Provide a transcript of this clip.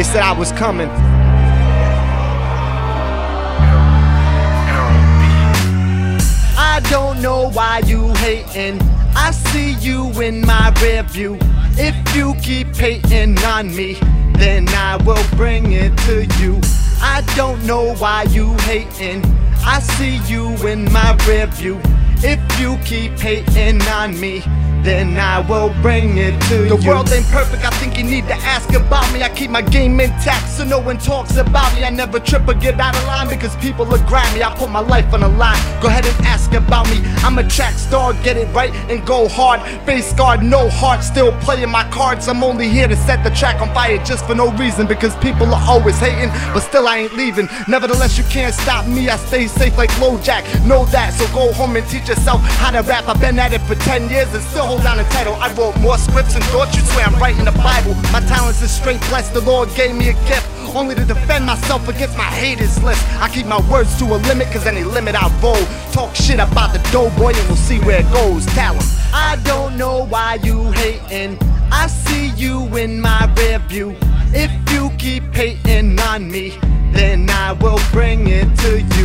They said I was coming. I don't know why you hating. I see you in my rear view. If you keep hating on me, then I will bring it to you. I don't know why you hating. I see you in my rear view. If you keep hating on me, then I will bring it to The you. world ain't perfect, I think you need to ask about me. I keep my game intact so no one talks about me. I never trip or get out of line because people look grimy. I put my life on the line. Go ahead and ask about me. I'm a track star, get it right and go hard. Face guard, no heart, still playing my cards. I'm only here to set the track on fire just for no reason because people are always hating, but still I ain't leaving. Nevertheless, you can't stop me. I stay safe like Jack. Know that, so go home and teach yourself how to rap. I've been at it for 10 years and still hold down the title. I wrote more scripts and thought you'd swear I'm writing the Bible. My talents is straight blessed. The Lord gave me a gift. Only to defend myself against my haters list. I keep my words to a limit, cause any limit I roll. Talk shit about the doughboy and we'll see where it goes. Tell him. I don't know why you hating. I see you in my rear view. If you keep hating on me, then I will bring it to you.